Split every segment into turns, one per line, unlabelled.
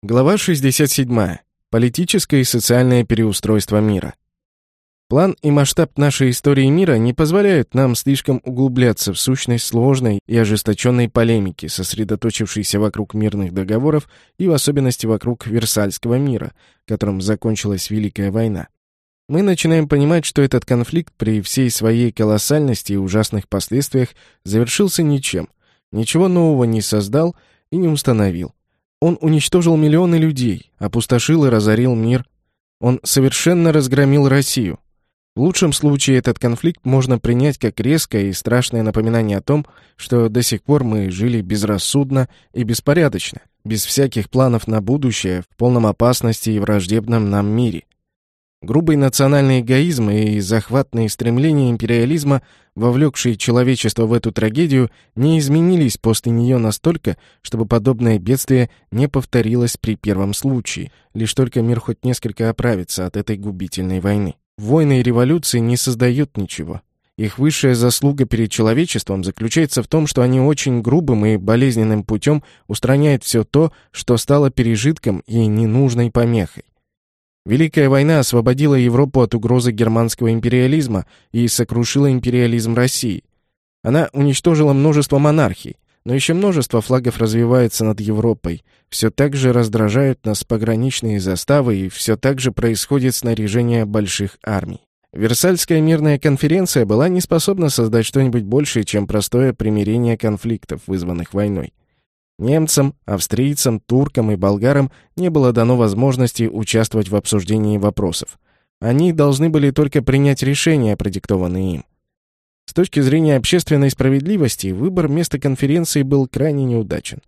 Глава 67. Политическое и социальное переустройство мира. План и масштаб нашей истории мира не позволяют нам слишком углубляться в сущность сложной и ожесточенной полемики, сосредоточившейся вокруг мирных договоров и в особенности вокруг Версальского мира, которым закончилась Великая война. Мы начинаем понимать, что этот конфликт при всей своей колоссальности и ужасных последствиях завершился ничем, ничего нового не создал и не установил. Он уничтожил миллионы людей, опустошил и разорил мир. Он совершенно разгромил Россию. В лучшем случае этот конфликт можно принять как резкое и страшное напоминание о том, что до сих пор мы жили безрассудно и беспорядочно, без всяких планов на будущее, в полном опасности и враждебном нам мире. Грубый национальный эгоизм и захватные стремления империализма, вовлекшие человечество в эту трагедию, не изменились после нее настолько, чтобы подобное бедствие не повторилось при первом случае, лишь только мир хоть несколько оправится от этой губительной войны. Войны и революции не создают ничего. Их высшая заслуга перед человечеством заключается в том, что они очень грубым и болезненным путем устраняют все то, что стало пережитком и ненужной помехой. Великая война освободила Европу от угрозы германского империализма и сокрушила империализм России. Она уничтожила множество монархий, но еще множество флагов развивается над Европой. Все так же раздражают нас пограничные заставы, и все так же происходит снаряжение больших армий. Версальская мирная конференция была не способна создать что-нибудь большее, чем простое примирение конфликтов, вызванных войной. Немцам, австрийцам, туркам и болгарам не было дано возможности участвовать в обсуждении вопросов. Они должны были только принять решения, продиктованные им. С точки зрения общественной справедливости, выбор места конференции был крайне неудачен.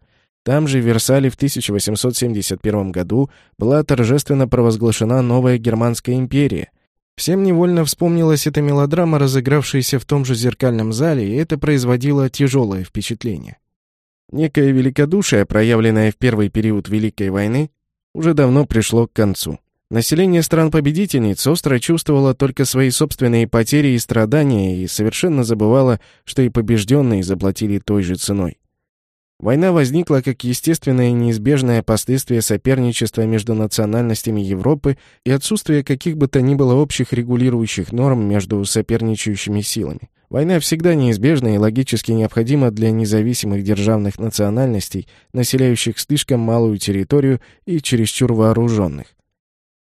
Там же, в Версале, в 1871 году была торжественно провозглашена новая Германская империя. Всем невольно вспомнилась эта мелодрама, разыгравшаяся в том же зеркальном зале, и это производило тяжелое впечатление. Некое великодушие, проявленное в первый период Великой войны, уже давно пришло к концу. Население стран-победительниц остро чувствовало только свои собственные потери и страдания и совершенно забывало, что и побежденные заплатили той же ценой. Война возникла как естественное и неизбежное последствие соперничества между национальностями Европы и отсутствия каких бы то ни было общих регулирующих норм между соперничающими силами. Война всегда неизбежна и логически необходима для независимых державных национальностей, населяющих слишком малую территорию и чересчур вооруженных.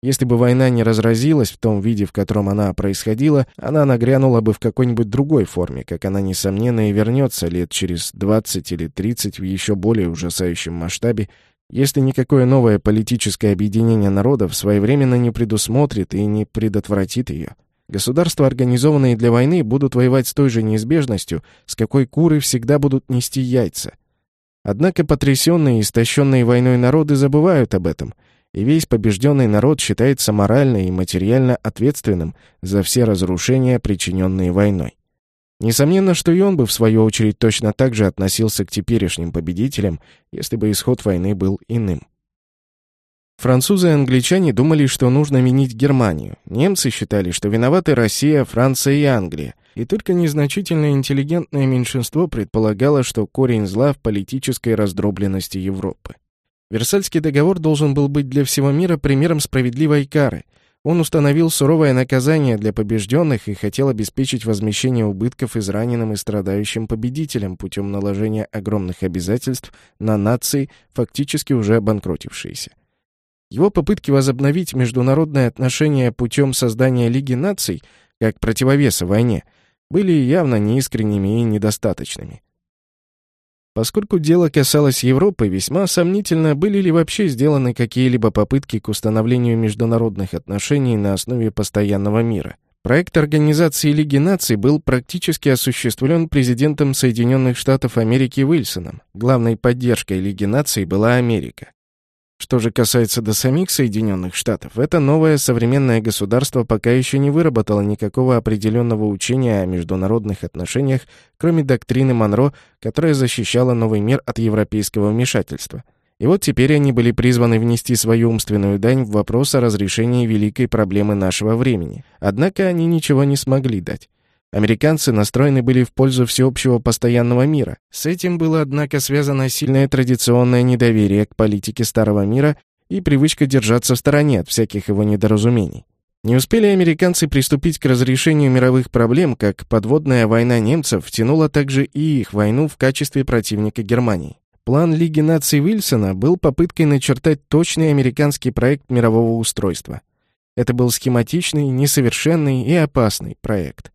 Если бы война не разразилась в том виде, в котором она происходила, она нагрянула бы в какой-нибудь другой форме, как она, несомненно, и вернется лет через 20 или 30 в еще более ужасающем масштабе, если никакое новое политическое объединение народов своевременно не предусмотрит и не предотвратит ее. Государства, организованные для войны, будут воевать с той же неизбежностью, с какой куры всегда будут нести яйца. Однако потрясенные и истощенные войной народы забывают об этом, и весь побежденный народ считается морально и материально ответственным за все разрушения, причиненные войной. Несомненно, что и он бы, в свою очередь, точно так же относился к теперешним победителям, если бы исход войны был иным. Французы и англичане думали, что нужно винить Германию. Немцы считали, что виноваты Россия, Франция и Англия. И только незначительное интеллигентное меньшинство предполагало, что корень зла в политической раздробленности Европы. Версальский договор должен был быть для всего мира примером справедливой кары. Он установил суровое наказание для побежденных и хотел обеспечить возмещение убытков израненным и страдающим победителям путем наложения огромных обязательств на нации, фактически уже обанкротившиеся. Его попытки возобновить международные отношения путем создания Лиги наций, как противовеса войне, были явно неискренними и недостаточными. Поскольку дело касалось Европы, весьма сомнительно, были ли вообще сделаны какие-либо попытки к установлению международных отношений на основе постоянного мира. Проект Организации Лиги наций был практически осуществлен президентом Соединенных Штатов Америки Уильсоном. Главной поддержкой Лиги наций была Америка. Что же касается до самих Соединенных Штатов, это новое современное государство пока еще не выработало никакого определенного учения о международных отношениях, кроме доктрины Монро, которая защищала новый мир от европейского вмешательства. И вот теперь они были призваны внести свою умственную дань в вопрос о разрешении великой проблемы нашего времени. Однако они ничего не смогли дать. Американцы настроены были в пользу всеобщего постоянного мира. С этим было, однако, связано сильное традиционное недоверие к политике Старого мира и привычка держаться в стороне от всяких его недоразумений. Не успели американцы приступить к разрешению мировых проблем, как подводная война немцев втянула также и их войну в качестве противника Германии. План Лиги наций Уильсона был попыткой начертать точный американский проект мирового устройства. Это был схематичный, несовершенный и опасный проект.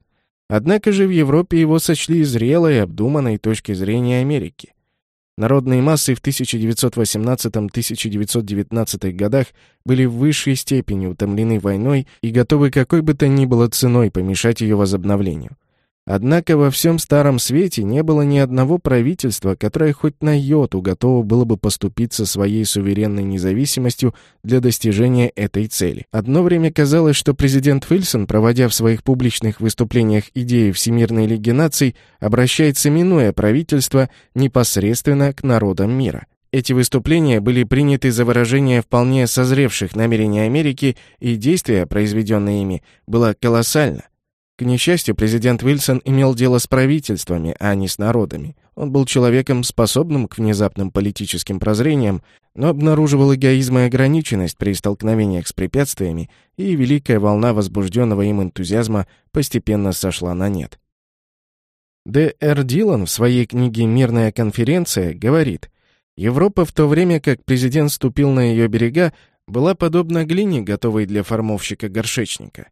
Однако же в Европе его сочли зрелой и обдуманной точки зрения Америки. Народные массы в 1918-1919 годах были в высшей степени утомлены войной и готовы какой бы то ни было ценой помешать ее возобновлению. Однако во всем Старом Свете не было ни одного правительства, которое хоть на йоту готово было бы поступиться своей суверенной независимостью для достижения этой цели. Одно время казалось, что президент Вильсон, проводя в своих публичных выступлениях идеи Всемирной Лиги Наций, обращается, минуя правительство, непосредственно к народам мира. Эти выступления были приняты за выражение вполне созревших намерений Америки, и действие, произведенное ими, было колоссально – к несчастью, президент Уилсон имел дело с правительствами, а не с народами. Он был человеком, способным к внезапным политическим прозрениям, но обнаруживал эгоизм и ограниченность при столкновениях с препятствиями, и великая волна возбужденного им энтузиазма постепенно сошла на нет. Д. Р. Дилан в своей книге «Мирная конференция» говорит, «Европа в то время, как президент ступил на ее берега, была подобна глине, готовой для формовщика-горшечника.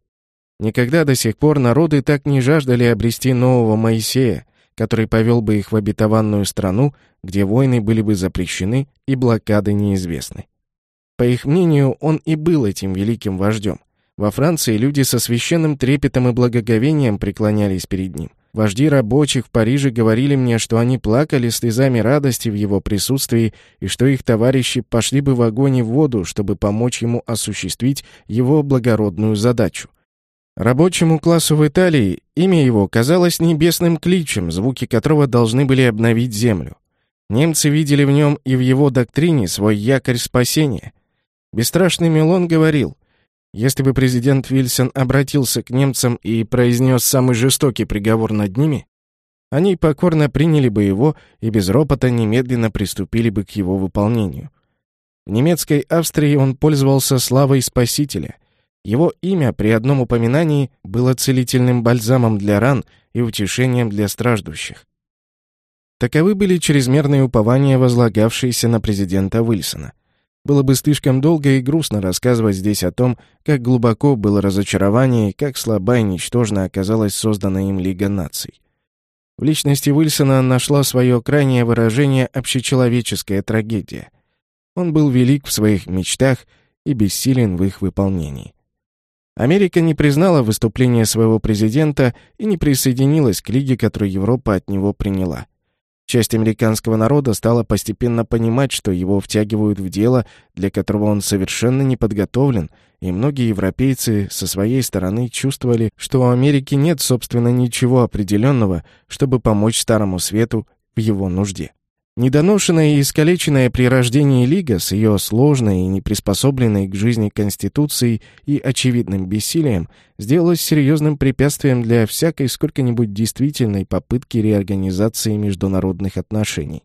Никогда до сих пор народы так не жаждали обрести нового Моисея, который повел бы их в обетованную страну, где войны были бы запрещены и блокады неизвестны. По их мнению, он и был этим великим вождем. Во Франции люди со священным трепетом и благоговением преклонялись перед ним. Вожди рабочих в Париже говорили мне, что они плакали слезами радости в его присутствии и что их товарищи пошли бы в огонь и в воду, чтобы помочь ему осуществить его благородную задачу. Рабочему классу в Италии имя его казалось небесным кличем, звуки которого должны были обновить землю. Немцы видели в нем и в его доктрине свой якорь спасения. Бесстрашный Милон говорил, если бы президент Вильсон обратился к немцам и произнес самый жестокий приговор над ними, они покорно приняли бы его и без ропота немедленно приступили бы к его выполнению. В немецкой Австрии он пользовался славой спасителя — его имя при одном упоминании было целительным бальзамом для ран и утешением для страждущих. Таковы были чрезмерные упования, возлагавшиеся на президента Уильсона. Было бы слишком долго и грустно рассказывать здесь о том, как глубоко было разочарование и как слаба и ничтожно оказалась создана им Лига наций. В личности Уильсона нашла свое крайнее выражение общечеловеческая трагедия. Он был велик в своих мечтах и бессилен в их выполнении. Америка не признала выступление своего президента и не присоединилась к лиге, которую Европа от него приняла. Часть американского народа стала постепенно понимать, что его втягивают в дело, для которого он совершенно не подготовлен, и многие европейцы со своей стороны чувствовали, что у Америки нет, собственно, ничего определенного, чтобы помочь Старому Свету в его нужде. Недоношенная и искалеченная при рождении Лига с ее сложной и неприспособленной к жизни конституцией и очевидным бессилием сделалась серьезным препятствием для всякой сколько-нибудь действительной попытки реорганизации международных отношений.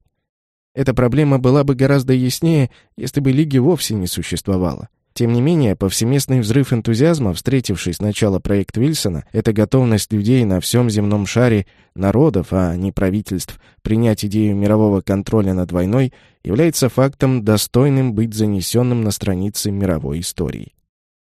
Эта проблема была бы гораздо яснее, если бы Лиги вовсе не существовало. Тем не менее, повсеместный взрыв энтузиазма, встретивший сначала проект Вильсона, это готовность людей на всем земном шаре, народов, а не правительств, принять идею мирового контроля над войной, является фактом, достойным быть занесенным на страницы мировой истории.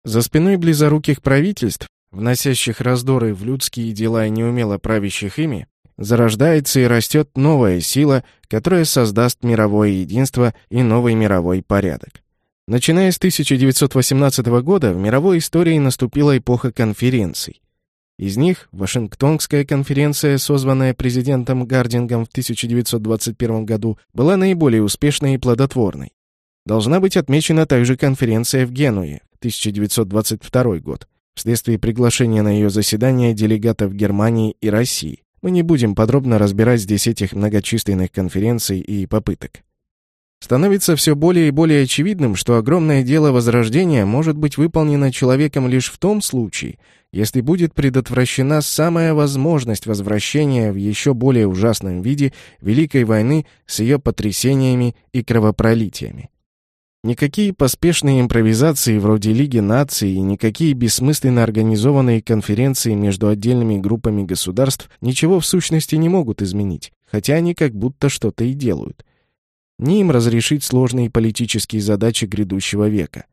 За спиной близоруких правительств, вносящих раздоры в людские дела и неумело правящих ими, зарождается и растет новая сила, которая создаст мировое единство и новый мировой порядок. Начиная с 1918 года в мировой истории наступила эпоха конференций. Из них Вашингтонская конференция, созванная президентом Гардингом в 1921 году, была наиболее успешной и плодотворной. Должна быть отмечена также конференция в Генуе, 1922 год, вследствие приглашения на ее заседание делегатов Германии и России. Мы не будем подробно разбирать здесь этих многочисленных конференций и попыток. Становится все более и более очевидным, что огромное дело возрождения может быть выполнено человеком лишь в том случае, если будет предотвращена самая возможность возвращения в еще более ужасном виде Великой войны с ее потрясениями и кровопролитиями. Никакие поспешные импровизации вроде Лиги наций и никакие бессмысленно организованные конференции между отдельными группами государств ничего в сущности не могут изменить, хотя они как будто что-то и делают. Ни им разрешить сложные политические задачи грядущего века.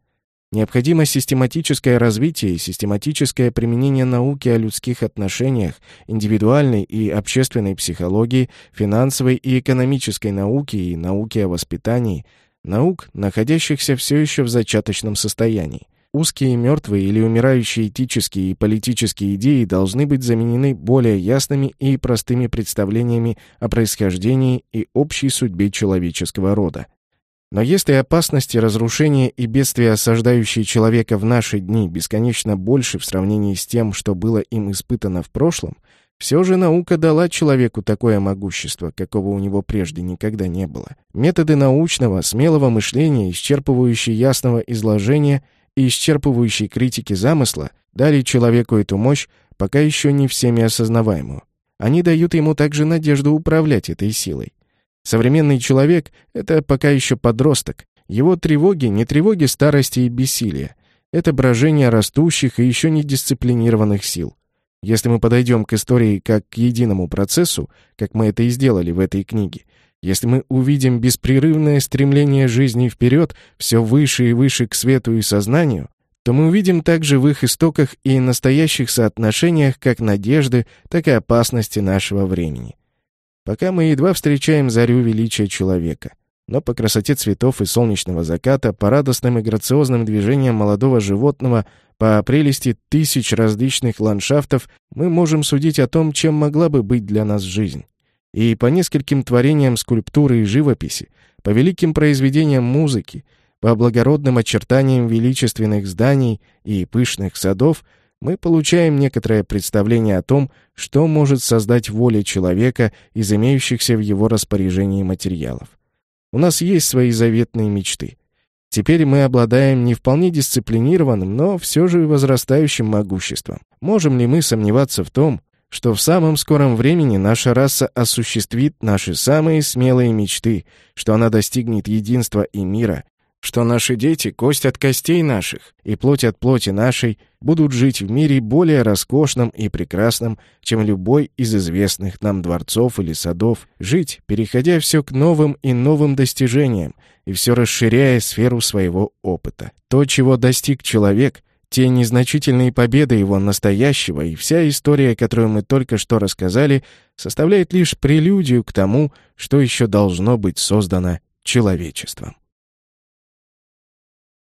Необходимо систематическое развитие и систематическое применение науки о людских отношениях, индивидуальной и общественной психологии, финансовой и экономической науки и науки о воспитании – Наук, находящихся все еще в зачаточном состоянии. Узкие, мертвые или умирающие этические и политические идеи должны быть заменены более ясными и простыми представлениями о происхождении и общей судьбе человеческого рода. Но если опасности, разрушения и бедствия, осаждающие человека в наши дни, бесконечно больше в сравнении с тем, что было им испытано в прошлом, все же наука дала человеку такое могущество, какого у него прежде никогда не было. Методы научного, смелого мышления, исчерпывающие ясного изложения и исчерпывающие критики замысла, дали человеку эту мощь, пока еще не всеми осознаваемую. Они дают ему также надежду управлять этой силой. Современный человек — это пока еще подросток. Его тревоги — не тревоги старости и бессилия. Это брожение растущих и еще не дисциплинированных сил. Если мы подойдем к истории как к единому процессу, как мы это и сделали в этой книге, если мы увидим беспрерывное стремление жизни вперед, все выше и выше к свету и сознанию, то мы увидим также в их истоках и настоящих соотношениях как надежды, так и опасности нашего времени. Пока мы едва встречаем зарю величия человека — но по красоте цветов и солнечного заката, по радостным и грациозным движениям молодого животного, по прелести тысяч различных ландшафтов мы можем судить о том, чем могла бы быть для нас жизнь. И по нескольким творениям скульптуры и живописи, по великим произведениям музыки, по благородным очертаниям величественных зданий и пышных садов мы получаем некоторое представление о том, что может создать воля человека из имеющихся в его распоряжении материалов. У нас есть свои заветные мечты. Теперь мы обладаем не вполне дисциплинированным, но все же возрастающим могуществом. Можем ли мы сомневаться в том, что в самом скором времени наша раса осуществит наши самые смелые мечты, что она достигнет единства и мира, что наши дети, кость от костей наших и плоть от плоти нашей, будут жить в мире более роскошном и прекрасном, чем любой из известных нам дворцов или садов, жить, переходя все к новым и новым достижениям и все расширяя сферу своего опыта. То, чего достиг человек, те незначительные победы его настоящего и вся история, которую мы только что рассказали, составляет лишь прелюдию к тому, что еще должно быть создано человечеством.